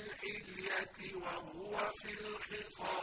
الْحِلْيَةِ وَهُوَ فِي الْخِصَامِ.